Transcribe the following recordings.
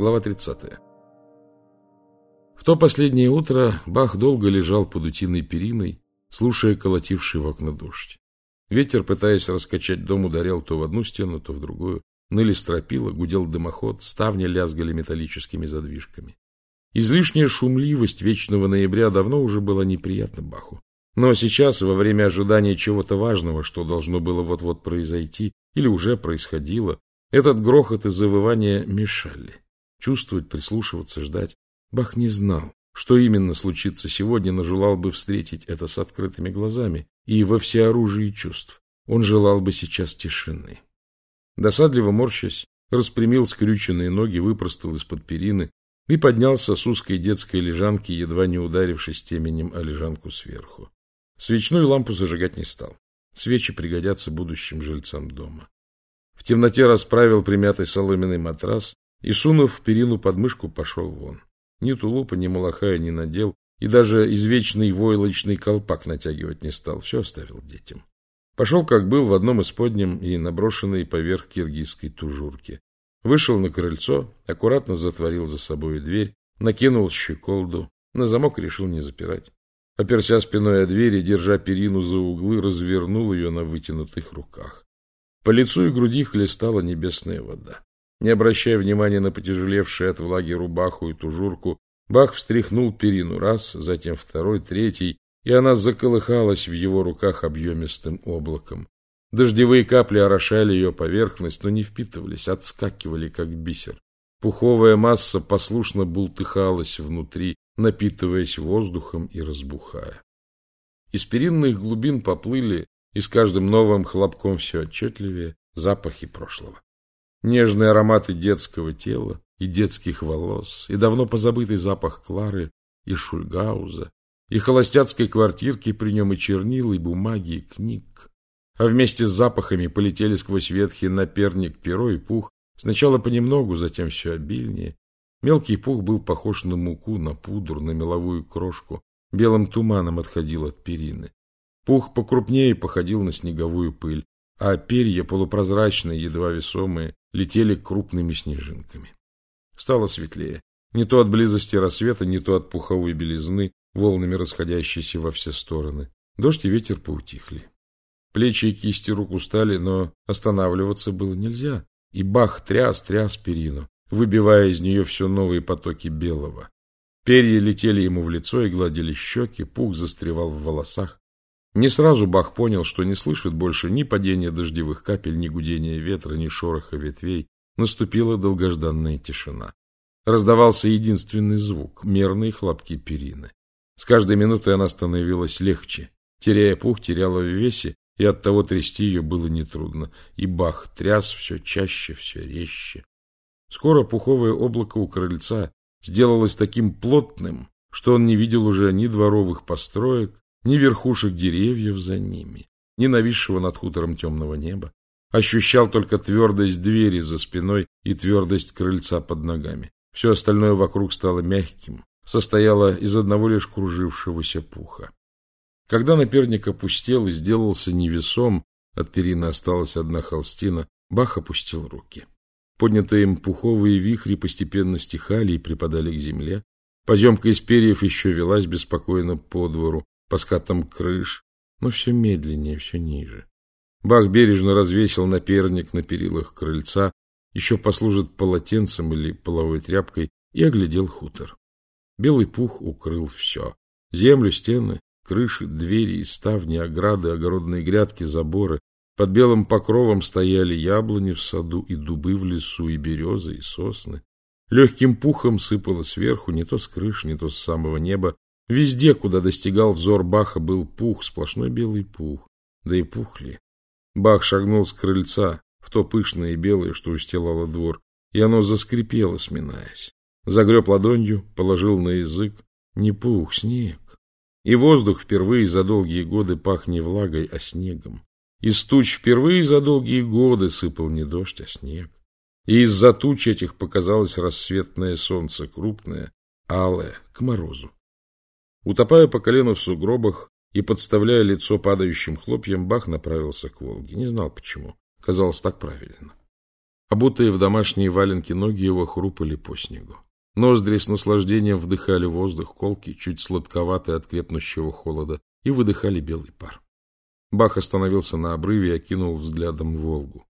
Глава 30. В то последнее утро Бах долго лежал под утиной периной, слушая колотивший в окна дождь. Ветер, пытаясь раскачать дом, ударял то в одну стену, то в другую. Ныли стропила, гудел дымоход, ставни лязгали металлическими задвижками. Излишняя шумливость вечного ноября давно уже была неприятна Баху. Но сейчас, во время ожидания чего-то важного, что должно было вот-вот произойти, или уже происходило, этот грохот и завывание мешали. Чувствовать, прислушиваться, ждать. Бах не знал, что именно случится сегодня, но желал бы встретить это с открытыми глазами и во всеоружии чувств. Он желал бы сейчас тишины. Досадливо морщась, распрямил скрюченные ноги, выпростал из-под перины и поднялся с узкой детской лежанки, едва не ударившись теменем о лежанку сверху. Свечную лампу зажигать не стал. Свечи пригодятся будущим жильцам дома. В темноте расправил примятый соломенный матрас, и, сунув перину под мышку, пошел вон. Ни тулупа, ни малахая не надел, и даже извечный войлочный колпак натягивать не стал, все оставил детям. Пошел, как был, в одном из подням и наброшенной поверх киргизской тужурки. Вышел на крыльцо, аккуратно затворил за собой дверь, накинул щеколду, на замок решил не запирать. Оперся спиной о дверь и, держа перину за углы, развернул ее на вытянутых руках. По лицу и груди хлестала небесная вода. Не обращая внимания на потяжелевшие от влаги рубаху и тужурку, Бах встряхнул перину раз, затем второй, третий, и она заколыхалась в его руках объемистым облаком. Дождевые капли орошали ее поверхность, но не впитывались, отскакивали, как бисер. Пуховая масса послушно бултыхалась внутри, напитываясь воздухом и разбухая. Из перинных глубин поплыли, и с каждым новым хлопком все отчетливее, запахи прошлого нежные ароматы детского тела и детских волос, и давно позабытый запах Клары и Шульгауза, и холостяцкой квартирки при нем и чернил, и бумаги, и книг. А вместе с запахами полетели сквозь ветхий наперник перо и пух, сначала понемногу, затем все обильнее. Мелкий пух был похож на муку, на пудру, на меловую крошку, белым туманом отходил от перины. Пух покрупнее походил на снеговую пыль, а перья, полупрозрачные, едва весомые, летели крупными снежинками. Стало светлее. Не то от близости рассвета, не то от пуховой белизны, волнами расходящейся во все стороны. Дождь и ветер поутихли. Плечи и кисти рук устали, но останавливаться было нельзя. И бах тряс, тряс перину, выбивая из нее все новые потоки белого. Перья летели ему в лицо и гладили щеки, пух застревал в волосах. Не сразу Бах понял, что не слышит больше ни падения дождевых капель, ни гудения ветра, ни шороха ветвей. Наступила долгожданная тишина. Раздавался единственный звук — мерные хлопки перины. С каждой минутой она становилась легче. Теряя пух, теряла в весе, и оттого трясти ее было нетрудно. И Бах тряс все чаще, все резче. Скоро пуховое облако у крыльца сделалось таким плотным, что он не видел уже ни дворовых построек, ни верхушек деревьев за ними, ни нависшего над хутором темного неба. Ощущал только твердость двери за спиной и твердость крыльца под ногами. Все остальное вокруг стало мягким, состояло из одного лишь кружившегося пуха. Когда наперник опустел и сделался невесом, от перины осталась одна холстина, Бах опустил руки. Поднятые им пуховые вихри постепенно стихали и припадали к земле. Поземка из перьев еще велась беспокойно по двору, по скатам крыш, но все медленнее, все ниже. Бах бережно развесил наперник на перилах крыльца, еще послужит полотенцем или половой тряпкой, и оглядел хутор. Белый пух укрыл все. Землю, стены, крыши, двери и ставни, ограды, огородные грядки, заборы. Под белым покровом стояли яблони в саду и дубы в лесу, и березы, и сосны. Легким пухом сыпало сверху, не то с крыши, не то с самого неба, Везде, куда достигал взор Баха, был пух, сплошной белый пух. Да и пухли. Бах шагнул с крыльца в то пышное и белое, что устилало двор, и оно заскрипело, сминаясь. Загреб ладонью, положил на язык. Не пух, снег. И воздух впервые за долгие годы пах не влагой, а снегом. Из туч впервые за долгие годы сыпал не дождь, а снег. И из-за туч этих показалось рассветное солнце, крупное, алое, к морозу. Утопая по колено в сугробах и подставляя лицо падающим хлопьям, Бах направился к Волге. Не знал почему. Казалось так правильно. Обутые в домашние валенки ноги его хрупали по снегу. Ноздри с наслаждением вдыхали воздух колки, чуть сладковатый от крепнущего холода, и выдыхали белый пар. Бах остановился на обрыве и окинул взглядом Волгу.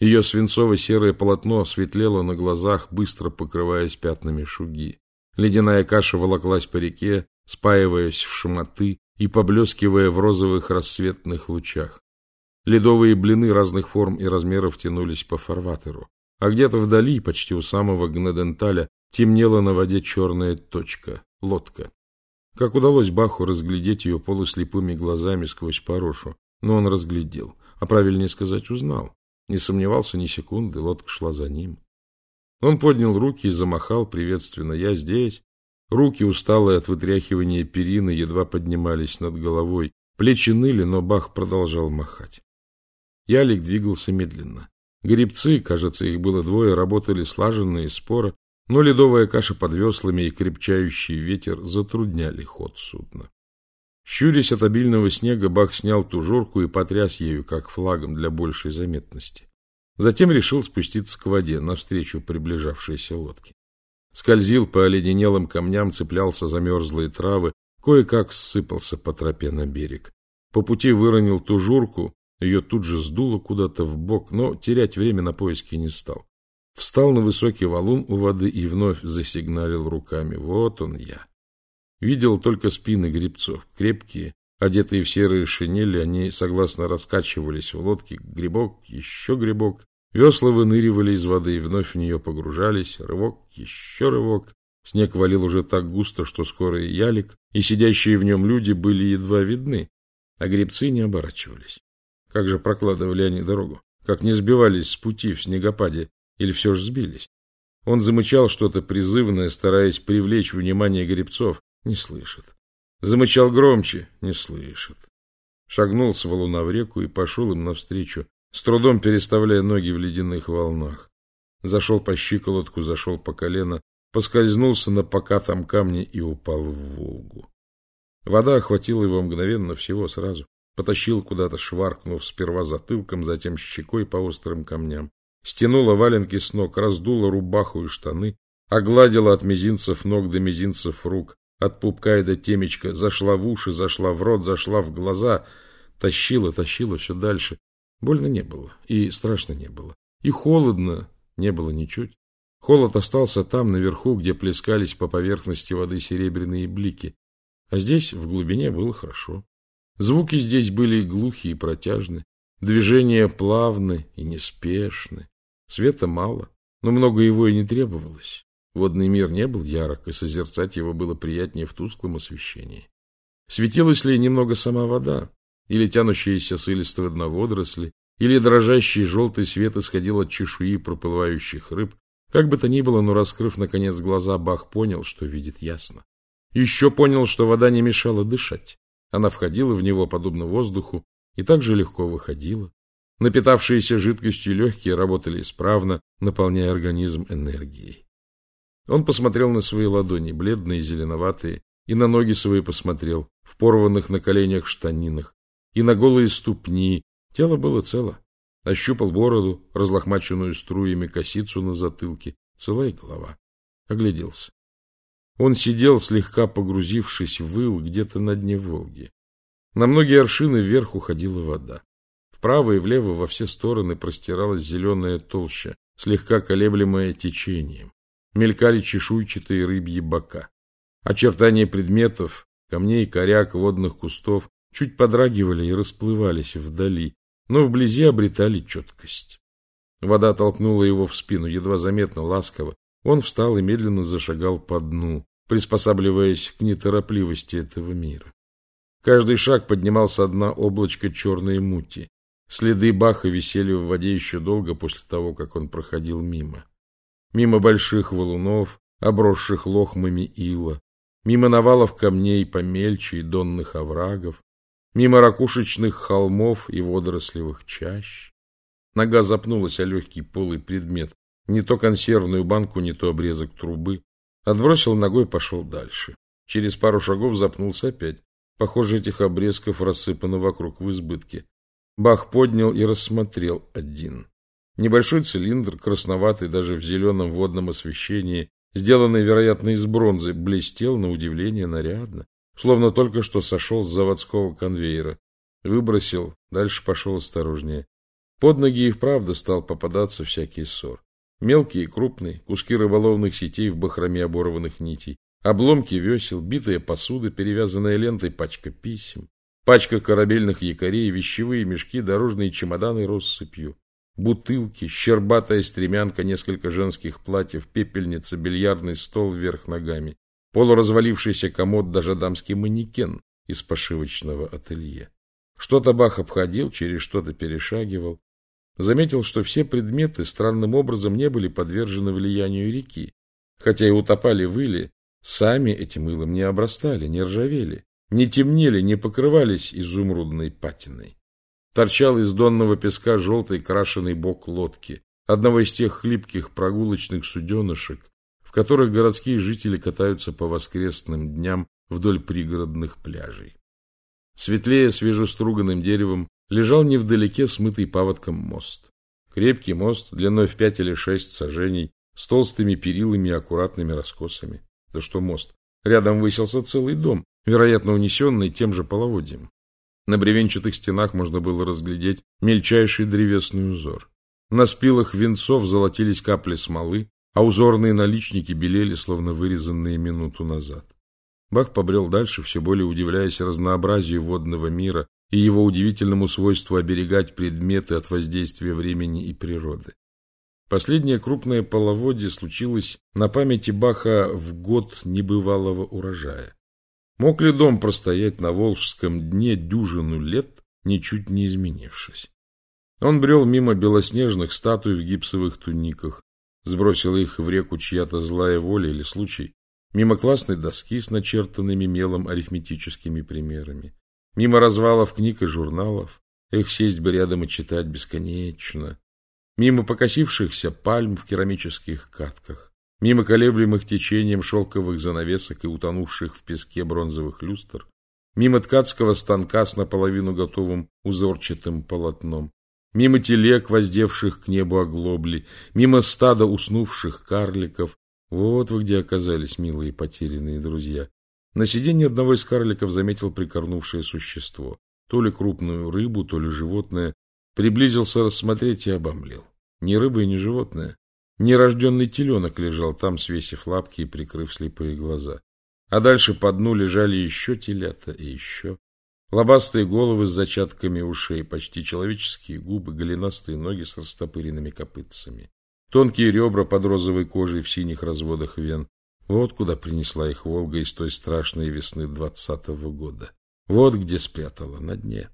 Ее свинцово-серое полотно светлело на глазах, быстро покрываясь пятнами шуги. Ледяная каша волоклась по реке, спаиваясь в шмоты и поблескивая в розовых рассветных лучах. Ледовые блины разных форм и размеров тянулись по фарватеру, а где-то вдали, почти у самого Гнеденталя, темнела на воде черная точка — лодка. Как удалось Баху разглядеть ее полуслепыми глазами сквозь порошу, но он разглядел, а правильнее сказать, узнал. Не сомневался ни секунды, лодка шла за ним. Он поднял руки и замахал приветственно. «Я здесь». Руки, усталые от вытряхивания перины, едва поднимались над головой. Плечи ныли, но Бах продолжал махать. Ялик двигался медленно. Грибцы, кажется, их было двое, работали слаженно и споро, но ледовая каша под веслами и крепчающий ветер затрудняли ход судна. Щурясь от обильного снега, Бах снял тужурку и потряс ею, как флагом, для большей заметности. Затем решил спуститься к воде, навстречу приближавшейся лодке. Скользил по оледенелым камням, цеплялся за мерзлые травы, кое-как ссыпался по тропе на берег. По пути выронил тужурку, ее тут же сдуло куда-то в бок, но терять время на поиски не стал. Встал на высокий валун у воды и вновь засигналил руками. Вот он я. Видел только спины грибцов, крепкие, одетые в серые шинели, они согласно раскачивались в лодке. Грибок, еще грибок. Весла выныривали из воды и вновь в нее погружались. Рывок, еще рывок. Снег валил уже так густо, что скоро и ялик, и сидящие в нем люди были едва видны, а грибцы не оборачивались. Как же прокладывали они дорогу? Как не сбивались с пути в снегопаде или все же сбились? Он замычал что-то призывное, стараясь привлечь внимание гребцов. Не слышит. Замычал громче. Не слышит. Шагнул с валуна в реку и пошел им навстречу, с трудом переставляя ноги в ледяных волнах. Зашел по щиколотку, зашел по колено, поскользнулся на покатом камне и упал в Волгу. Вода охватила его мгновенно всего сразу. Потащил куда-то, шваркнув сперва затылком, затем щекой по острым камням стянула валенки с ног, раздула рубаху и штаны, огладила от мизинцев ног до мизинцев рук, от пупка и до темечка, зашла в уши, зашла в рот, зашла в глаза, тащила, тащила все дальше. Больно не было, и страшно не было, и холодно не было ничуть. Холод остался там, наверху, где плескались по поверхности воды серебряные блики, а здесь, в глубине, было хорошо. Звуки здесь были глухие и протяжны, движения плавны и неспешны. Света мало, но много его и не требовалось. Водный мир не был ярок, и созерцать его было приятнее в тусклом освещении. Светилась ли немного сама вода, или тянущиеся с илистого дна водоросли, или дрожащий желтый свет исходил от чешуи проплывающих рыб, как бы то ни было, но, раскрыв, наконец, глаза, Бах понял, что видит ясно. Еще понял, что вода не мешала дышать. Она входила в него, подобно воздуху, и так же легко выходила. Напитавшиеся жидкостью легкие работали исправно, наполняя организм энергией. Он посмотрел на свои ладони, бледные зеленоватые, и на ноги свои посмотрел, в порванных на коленях штанинах, и на голые ступни. Тело было цело. Ощупал бороду, разлохмаченную струями косицу на затылке, целая голова. Огляделся. Он сидел, слегка погрузившись в выл где-то на дне Волги. На многие аршины вверх уходила вода. Вправо и влево во все стороны простиралась зеленая толща, слегка колеблемая течением. Мелькали чешуйчатые рыбьи бока. Очертания предметов, камней, коряк, водных кустов чуть подрагивали и расплывались вдали, но вблизи обретали четкость. Вода толкнула его в спину, едва заметно, ласково. Он встал и медленно зашагал по дну, приспосабливаясь к неторопливости этого мира. Каждый шаг поднимал со дна облачко черной мути. Следы Баха висели в воде еще долго после того, как он проходил мимо. Мимо больших валунов, обросших лохмами ила, мимо навалов камней помельче и донных оврагов, мимо ракушечных холмов и водорослевых чащ. Нога запнулась о легкий полый предмет, не то консервную банку, не то обрезок трубы. Отбросил ногой, пошел дальше. Через пару шагов запнулся опять. Похоже, этих обрезков рассыпано вокруг в избытке. Бах поднял и рассмотрел один. Небольшой цилиндр, красноватый даже в зеленом водном освещении, сделанный, вероятно, из бронзы, блестел на удивление нарядно, словно только что сошел с заводского конвейера. Выбросил, дальше пошел осторожнее. Под ноги и вправду стал попадаться всякий ссор. Мелкие и крупные, куски рыболовных сетей в бахроме оборванных нитей, обломки весел, битая посуда, перевязанная лентой пачка писем, пачка корабельных якорей, вещевые мешки, дорожные чемоданы россыпью бутылки, щербатая стремянка, несколько женских платьев, пепельница, бильярдный стол вверх ногами, полуразвалившийся комод, даже дамский манекен из пошивочного ателье. Что-то Бах обходил, через что-то перешагивал. Заметил, что все предметы странным образом не были подвержены влиянию реки, хотя и утопали в иле, сами этим илом не обрастали, не ржавели, не темнели, не покрывались изумрудной патиной торчал из донного песка желтый крашеный бок лодки, одного из тех хлипких прогулочных суденышек, в которых городские жители катаются по воскресным дням вдоль пригородных пляжей. Светлее свежеструганным деревом лежал невдалеке смытый паводком мост. Крепкий мост, длиной в пять или шесть сажений, с толстыми перилами и аккуратными раскосами. Да что мост? Рядом высился целый дом, вероятно, унесенный тем же половодьем. На бревенчатых стенах можно было разглядеть мельчайший древесный узор. На спилах венцов золотились капли смолы, а узорные наличники белели, словно вырезанные минуту назад. Бах побрел дальше, все более удивляясь разнообразию водного мира и его удивительному свойству оберегать предметы от воздействия времени и природы. Последнее крупное половодье случилось на памяти Баха в год небывалого урожая. Мог ли дом простоять на Волжском дне дюжину лет, ничуть не изменившись? Он брел мимо белоснежных статуй в гипсовых туниках, сбросил их в реку чья-то злая воля или случай, мимо классной доски с начертанными мелом арифметическими примерами, мимо развалов книг и журналов, их сесть бы рядом и читать бесконечно, мимо покосившихся пальм в керамических катках, Мимо колеблемых течением шелковых занавесок и утонувших в песке бронзовых люстр, мимо ткацкого станка с наполовину готовым узорчатым полотном, мимо телег, воздевших к небу оглобли, мимо стада уснувших карликов. Вот вы где оказались, милые потерянные друзья. На сиденье одного из карликов заметил прикорнувшее существо. То ли крупную рыбу, то ли животное. Приблизился рассмотреть и обомлел. Ни рыба ни животное, Нерожденный теленок лежал там, свесив лапки и прикрыв слепые глаза. А дальше по дну лежали еще телята и еще. Лобастые головы с зачатками ушей, почти человеческие губы, голенастые ноги с растопыренными копытцами. Тонкие ребра под розовой кожей в синих разводах вен. Вот куда принесла их Волга из той страшной весны двадцатого года. Вот где спрятала, на дне.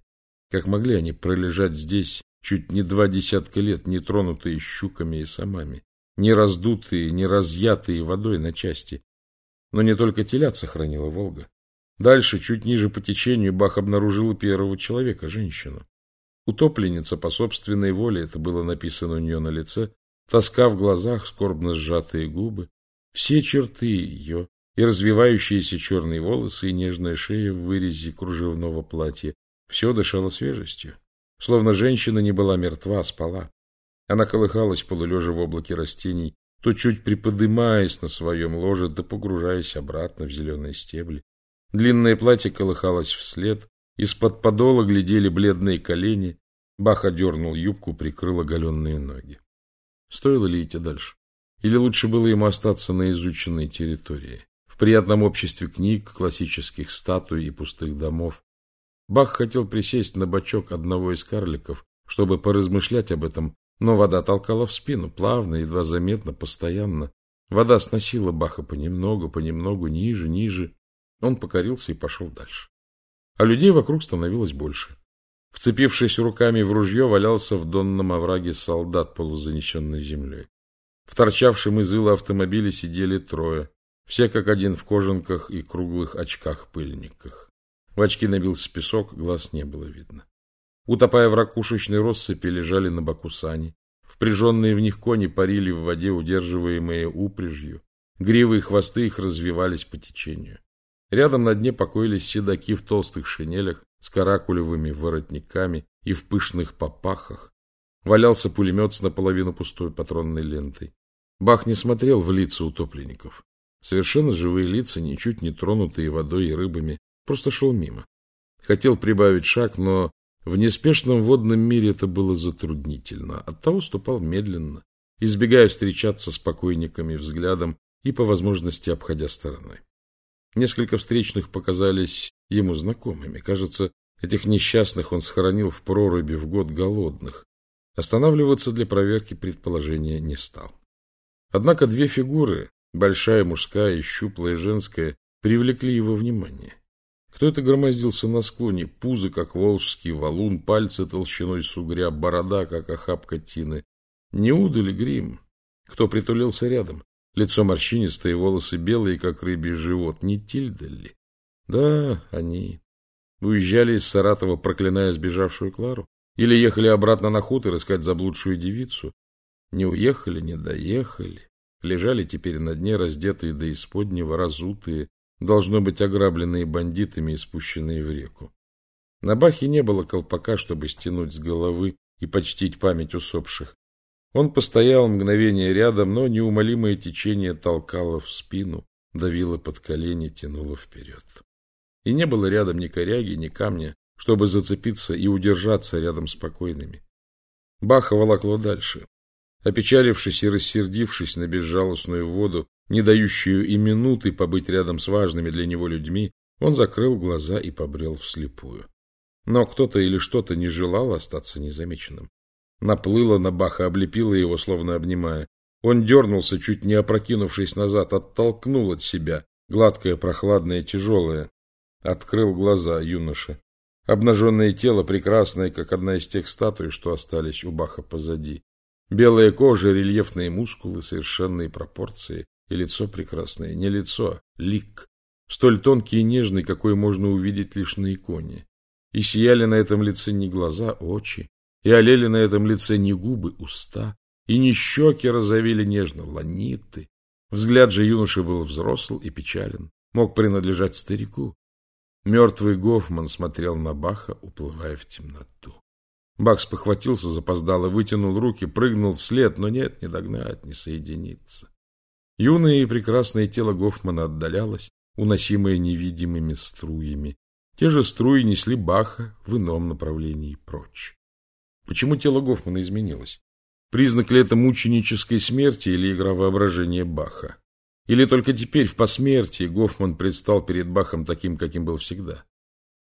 Как могли они пролежать здесь чуть не два десятка лет, не тронутые щуками и самами? не раздутые, не разъятые водой на части. Но не только телят сохранила Волга. Дальше, чуть ниже по течению, Бах обнаружил первого человека, женщину. Утопленница по собственной воле, это было написано у нее на лице, тоска в глазах, скорбно сжатые губы, все черты ее, и развивающиеся черные волосы, и нежная шея в вырезе кружевного платья, все дышало свежестью. Словно женщина не была мертва, а спала. Она колыхалась полулежа в облаке растений, то чуть приподымаясь на своем ложе, да погружаясь обратно в зеленые стебли. Длинное платье колыхалось вслед, из-под подола глядели бледные колени. Бах одернул юбку, прикрыл оголенные ноги. Стоило ли идти дальше? Или лучше было ему остаться на изученной территории, в приятном обществе книг, классических статуй и пустых домов? Бах хотел присесть на бочок одного из карликов, чтобы поразмышлять об этом, но вода толкала в спину, плавно, едва заметно, постоянно. Вода сносила Баха понемногу, понемногу, ниже, ниже. Он покорился и пошел дальше. А людей вокруг становилось больше. Вцепившись руками в ружье, валялся в донном овраге солдат, полузанесенный землей. В торчавшем из ила автомобиле сидели трое, все как один в кожанках и круглых очках-пыльниках. В очки набился песок, глаз не было видно. Утопая в ракушечной россыпи, лежали на боку сани. Впряженные в них кони парили в воде, удерживаемые упряжью. Гривы и хвосты их развивались по течению. Рядом на дне покоились седаки в толстых шинелях с каракулевыми воротниками и в пышных попахах. Валялся пулемет с наполовину пустой патронной лентой. Бах не смотрел в лица утопленников. Совершенно живые лица, ничуть не тронутые водой и рыбами, просто шел мимо. Хотел прибавить шаг, но в неспешном водном мире это было затруднительно. Оттого ступал медленно, избегая встречаться с покойниками взглядом и по возможности обходя стороной. Несколько встречных показались ему знакомыми. Кажется, этих несчастных он схоронил в проруби в год голодных. Останавливаться для проверки предположения не стал. Однако две фигуры, большая мужская и щуплая женская, привлекли его внимание. Кто это громоздился на склоне? Пузо, как волжский валун, пальцы толщиной с угря, борода, как охапка тины. Не удали грим? Кто притулился рядом? Лицо морщинистое, волосы белые, как рыбий живот. Не Тильда ли? Да, они. Уезжали из Саратова, проклиная сбежавшую Клару? Или ехали обратно на хутор искать заблудшую девицу? Не уехали, не доехали. Лежали теперь на дне, раздетые до исподнего, разутые, должно быть ограбленные бандитами и спущенные в реку. На Бахе не было колпака, чтобы стянуть с головы и почтить память усопших. Он постоял мгновение рядом, но неумолимое течение толкало в спину, давило под колени, тянуло вперед. И не было рядом ни коряги, ни камня, чтобы зацепиться и удержаться рядом с покойными. Баха волокло дальше. Опечалившись и рассердившись на безжалостную воду, не дающую и минуты побыть рядом с важными для него людьми, он закрыл глаза и побрел вслепую. Но кто-то или что-то не желал остаться незамеченным. Наплыло на Баха, облепило его, словно обнимая. Он дернулся, чуть не опрокинувшись назад, оттолкнул от себя, гладкое, прохладное, тяжелое. Открыл глаза юноша. Обнаженное тело, прекрасное, как одна из тех статуй, что остались у Баха позади. Белая кожа, рельефные мускулы, совершенные пропорции. И лицо прекрасное, не лицо, а лик, столь тонкий и нежный, какой можно увидеть лишь на иконе. И сияли на этом лице не глаза, очи, и олели на этом лице не губы, уста, и не щеки розовели нежно, ланиты. Взгляд же юноши был взросл и печален, мог принадлежать старику. Мертвый Гофман смотрел на Баха, уплывая в темноту. Бах спохватился, запоздало, вытянул руки, прыгнул вслед, но нет, не догнать, не соединиться. Юное и прекрасное тело Гофмана отдалялось, уносимое невидимыми струями. Те же струи несли Баха в ином направлении прочь. Почему тело Гофмана изменилось? Признак ли это мученической смерти или игра воображения Баха? Или только теперь, в посмертии, Гофман предстал перед Бахом таким, каким был всегда?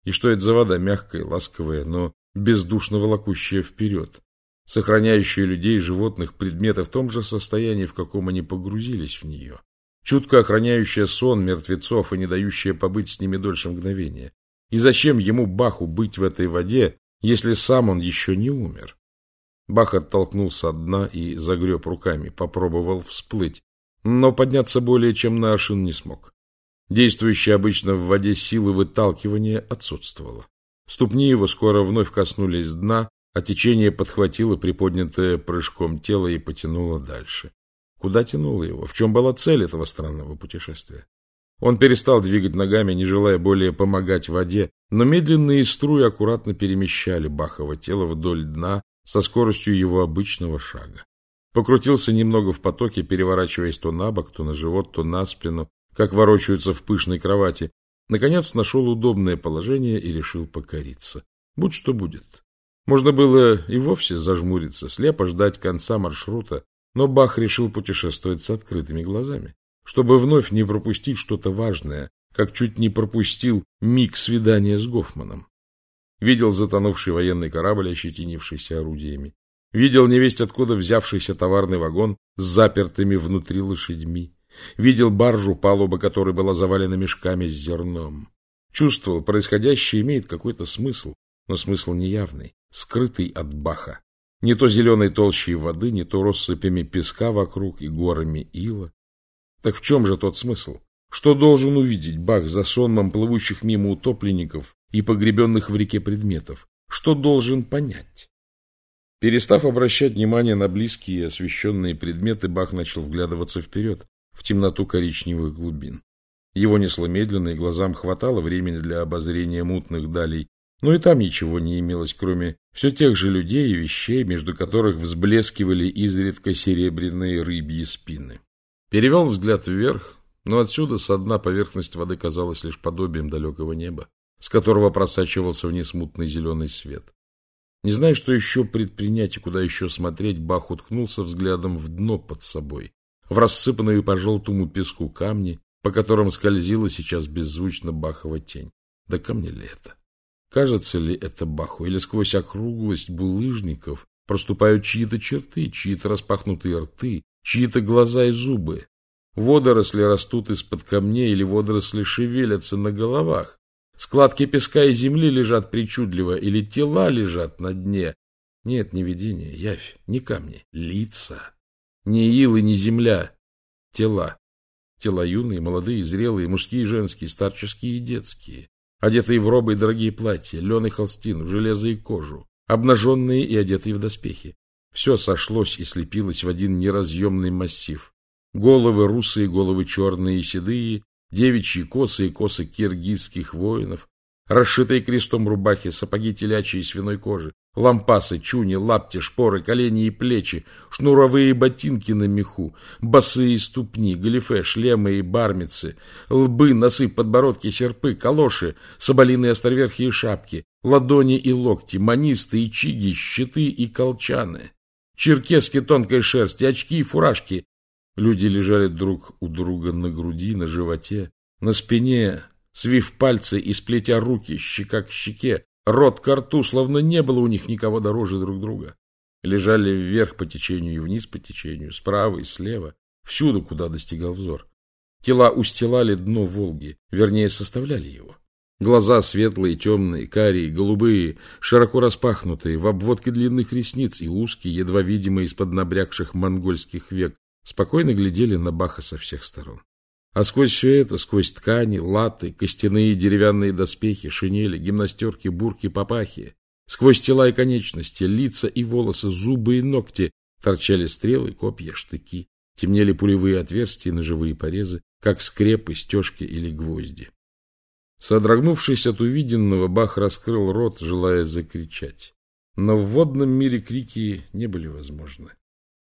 И что это за вода, мягкая, ласковая, но бездушно волокущая вперед? сохраняющие людей животных предметы в том же состоянии, в каком они погрузились в нее, чутко охраняющая сон мертвецов и не дающая побыть с ними дольше мгновения. И зачем ему, Баху, быть в этой воде, если сам он еще не умер? Бах оттолкнулся от дна и загреб руками, попробовал всплыть, но подняться более чем на аршин не смог. Действующая обычно в воде силы выталкивания отсутствовала. Ступни его скоро вновь коснулись дна, а течение подхватило приподнятое прыжком тело и потянуло дальше. Куда тянуло его? В чем была цель этого странного путешествия? Он перестал двигать ногами, не желая более помогать воде, но медленные струи аккуратно перемещали Бахова тело вдоль дна со скоростью его обычного шага. Покрутился немного в потоке, переворачиваясь то на бок, то на живот, то на спину, как ворочаются в пышной кровати. Наконец нашел удобное положение и решил покориться. Будь что будет. Можно было и вовсе зажмуриться, слепо ждать конца маршрута, но Бах решил путешествовать с открытыми глазами, чтобы вновь не пропустить что-то важное, как чуть не пропустил миг свидания с Гофманом. Видел затонувший военный корабль, ощетинившийся орудиями. Видел невесть откуда взявшийся товарный вагон с запертыми внутри лошадьми. Видел баржу, палуба которой была завалена мешками с зерном. Чувствовал, происходящее имеет какой-то смысл, но смысл неявный скрытый от Баха. Не то зеленой толщей воды, не то россыпями песка вокруг и горами ила. Так в чем же тот смысл? Что должен увидеть Бах за сонмом плывущих мимо утопленников и погребенных в реке предметов? Что должен понять? Перестав обращать внимание на близкие освещенные предметы, Бах начал вглядываться вперед, в темноту коричневых глубин. Его несло медленно, и глазам хватало времени для обозрения мутных далей, Но и там ничего не имелось, кроме все тех же людей и вещей, между которых взблескивали изредка серебряные рыбьи спины. Перевел взгляд вверх, но отсюда со дна поверхность воды казалась лишь подобием далекого неба, с которого просачивался вниз мутный зеленый свет. Не зная, что еще предпринять и куда еще смотреть, Бах уткнулся взглядом в дно под собой, в рассыпанную по желтому песку камни, по которым скользила сейчас беззвучно Бахова тень. Да камни ли это? Кажется ли это Баху, или сквозь округлость булыжников проступают чьи-то черты, чьи-то распахнутые рты, чьи-то глаза и зубы? Водоросли растут из-под камней или водоросли шевелятся на головах? Складки песка и земли лежат причудливо, или тела лежат на дне? Нет, не видение, явь, не камни, лица. Не илы, не земля, тела. Тела юные, молодые, зрелые, мужские и женские, старческие и детские. Одетые в робы и дорогие платья, лен и холстину, железо и кожу. Обнаженные и одетые в доспехи. Все сошлось и слепилось в один неразъемный массив. Головы русые, головы черные и седые, девичьи косы и косы киргизских воинов, расшитые крестом рубахи, сапоги телячьи и свиной кожи, лампасы, чуни, лапти, шпоры, колени и плечи, шнуровые ботинки на меху, босые ступни, галифе, шлемы и бармицы, лбы, носы, подбородки, серпы, калоши, соболиные островерхие шапки, ладони и локти, манисты и чиги, щиты и колчаны, черкески тонкой шерсти, очки и фуражки, Люди лежали друг у друга на груди, на животе, на спине, свив пальцы и сплетя руки, щека к щеке, рот к рту, словно не было у них никого дороже друг друга. Лежали вверх по течению и вниз по течению, справа и слева, всюду, куда достигал взор. Тела устилали дно Волги, вернее, составляли его. Глаза светлые, темные, карие, голубые, широко распахнутые, в обводке длинных ресниц и узкие, едва видимые из-под набрякших монгольских век, спокойно глядели на Баха со всех сторон. А сквозь все это, сквозь ткани, латы, костяные деревянные доспехи, шинели, гимнастерки, бурки, папахи, сквозь тела и конечности, лица и волосы, зубы и ногти торчали стрелы, копья, штыки, темнели пулевые отверстия и ножевые порезы, как скрепы, стежки или гвозди. Содрогнувшись от увиденного, Бах раскрыл рот, желая закричать. Но в водном мире крики не были возможны.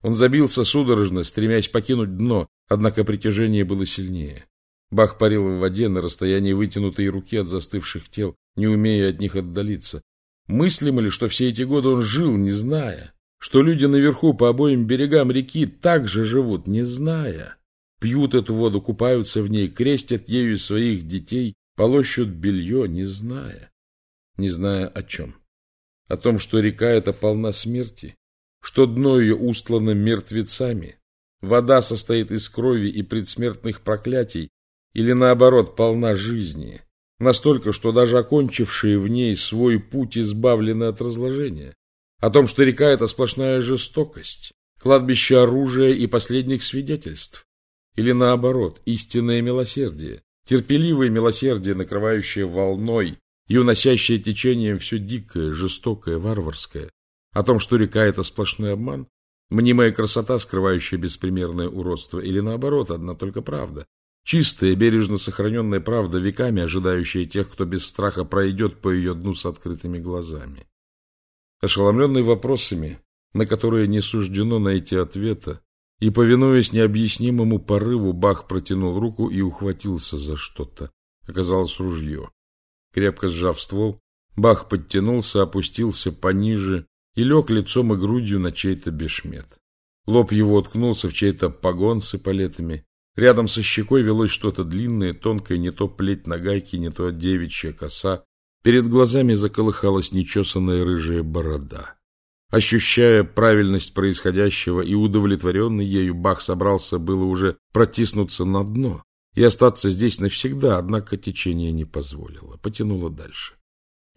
Он забился судорожно, стремясь покинуть дно, однако притяжение было сильнее. Бах парил в воде на расстоянии вытянутой руки от застывших тел, не умея от них отдалиться. Мыслимо ли, что все эти годы он жил, не зная? Что люди наверху по обоим берегам реки так же живут, не зная? Пьют эту воду, купаются в ней, крестят ею своих детей, полощут белье, не зная. Не зная о чем. О том, что река эта полна смерти, что дно ее устлано мертвецами, вода состоит из крови и предсмертных проклятий, или наоборот, полна жизни, настолько, что даже окончившие в ней свой путь избавлены от разложения, о том, что река – это сплошная жестокость, кладбище оружия и последних свидетельств, или наоборот, истинное милосердие, терпеливое милосердие, накрывающее волной и уносящее течением все дикое, жестокое, варварское, о том, что река — это сплошной обман? Мнимая красота, скрывающая беспримерное уродство? Или наоборот, одна только правда? Чистая, бережно сохраненная правда, веками ожидающая тех, кто без страха пройдет по ее дну с открытыми глазами. Ошеломленный вопросами, на которые не суждено найти ответа, и, повинуясь необъяснимому порыву, Бах протянул руку и ухватился за что-то. Оказалось ружье. Крепко сжав ствол, Бах подтянулся, опустился пониже и лег лицом и грудью на чей-то бешмет. Лоб его уткнулся в чей-то погон с эполетами. Рядом со щекой велось что-то длинное, тонкое, не то плеть на гайке, не то девичья коса. Перед глазами заколыхалась нечесанная рыжая борода. Ощущая правильность происходящего и удовлетворенный ею, Бах собрался было уже протиснуться на дно и остаться здесь навсегда, однако течение не позволило, потянуло дальше.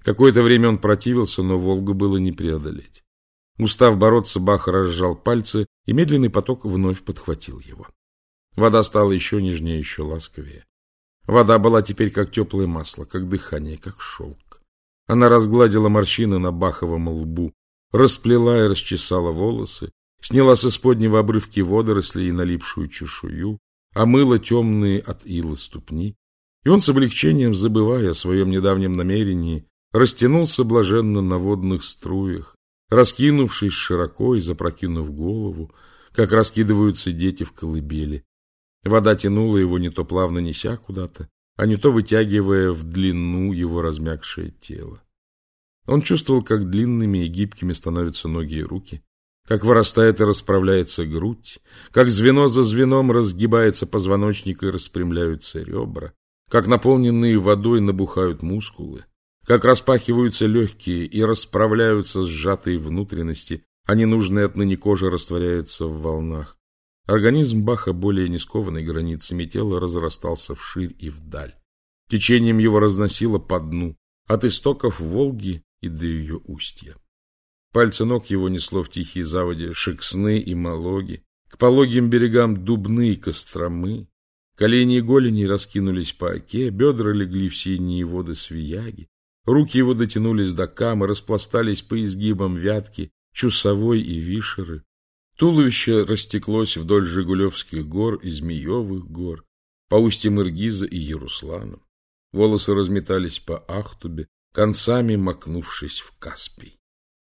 Какое-то время он противился, но Волгу было не преодолеть. Устав бороться, Бах разжал пальцы, и медленный поток вновь подхватил его. Вода стала еще нежнее, еще ласковее. Вода была теперь как теплое масло, как дыхание, как шелк. Она разгладила морщины на Баховом лбу, расплела и расчесала волосы, сняла с исподнего обрывки водорослей и налипшую чешую, омыла темные от ила ступни, и он с облегчением, забывая о своем недавнем намерении, растянулся блаженно на водных струях, раскинувшись широко и запрокинув голову, как раскидываются дети в колыбели. Вода тянула его не то плавно неся куда-то, а не то вытягивая в длину его размягшее тело. Он чувствовал, как длинными и гибкими становятся ноги и руки, как вырастает и расправляется грудь, как звено за звеном разгибается позвоночник и распрямляются ребра, как наполненные водой набухают мускулы, как распахиваются легкие и расправляются сжатые внутренности, а ненужная отныне кожа растворяется в волнах. Организм Баха, более не скованный границами тела, разрастался вширь и вдаль. Течением его разносило по дну, от истоков Волги и до ее устья. Пальцы ног его несло в тихие заводи Шексны и Малоги, к пологим берегам Дубны и Костромы. Колени и голени раскинулись по оке, бедра легли в синие воды Свияги. Руки его дотянулись до камы, распластались по изгибам Вятки, Чусовой и Вишеры. Туловище растеклось вдоль Жигулевских гор и Змеевых гор, по устьям Иргиза и Яруслана. Волосы разметались по Ахтубе, концами макнувшись в Каспий.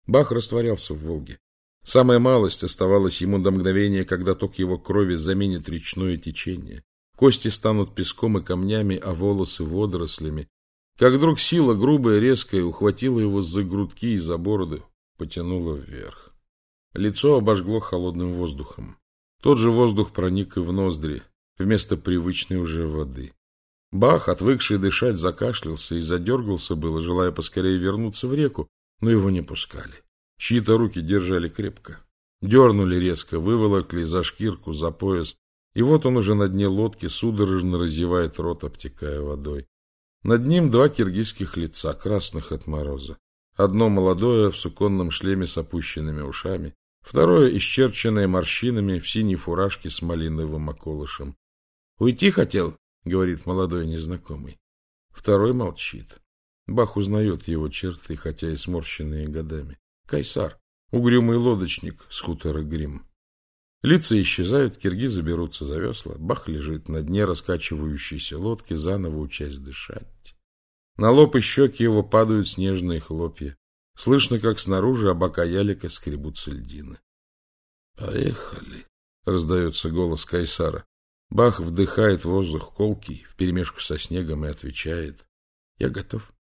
Бах растворялся в Волге. Самая малость оставалась ему до мгновения, когда ток его крови заменит речное течение. Кости станут песком и камнями, а волосы водорослями. Как вдруг сила грубая, резкая, ухватила его за грудки и за бороды, потянула вверх. Лицо обожгло холодным воздухом. Тот же воздух проник и в ноздри, вместо привычной уже воды. Бах, отвыкший дышать, закашлялся и задергался было, желая поскорее вернуться в реку, но его не пускали. Чьи-то руки держали крепко. Дернули резко, выволокли за шкирку, за пояс, и вот он уже на дне лодки судорожно разевает рот, обтекая водой. Над ним два киргизских лица, красных от мороза. Одно молодое, в суконном шлеме с опущенными ушами, второе, исчерченное морщинами, в синей фуражке с малиновым околышем. — Уйти хотел? — говорит молодой незнакомый. Второй молчит. Бах узнает его черты, хотя и сморщенные годами. Кайсар, угрюмый лодочник с хутора Грим. Лица исчезают, киргизы берутся за весла. Бах лежит на дне раскачивающейся лодки, заново учась дышать. На лоб и щеки его падают снежные хлопья. Слышно, как снаружи обока ялика скребутся льдины. «Поехали!» — раздается голос Кайсара. Бах вдыхает воздух колкий вперемешку со снегом и отвечает. «Я готов».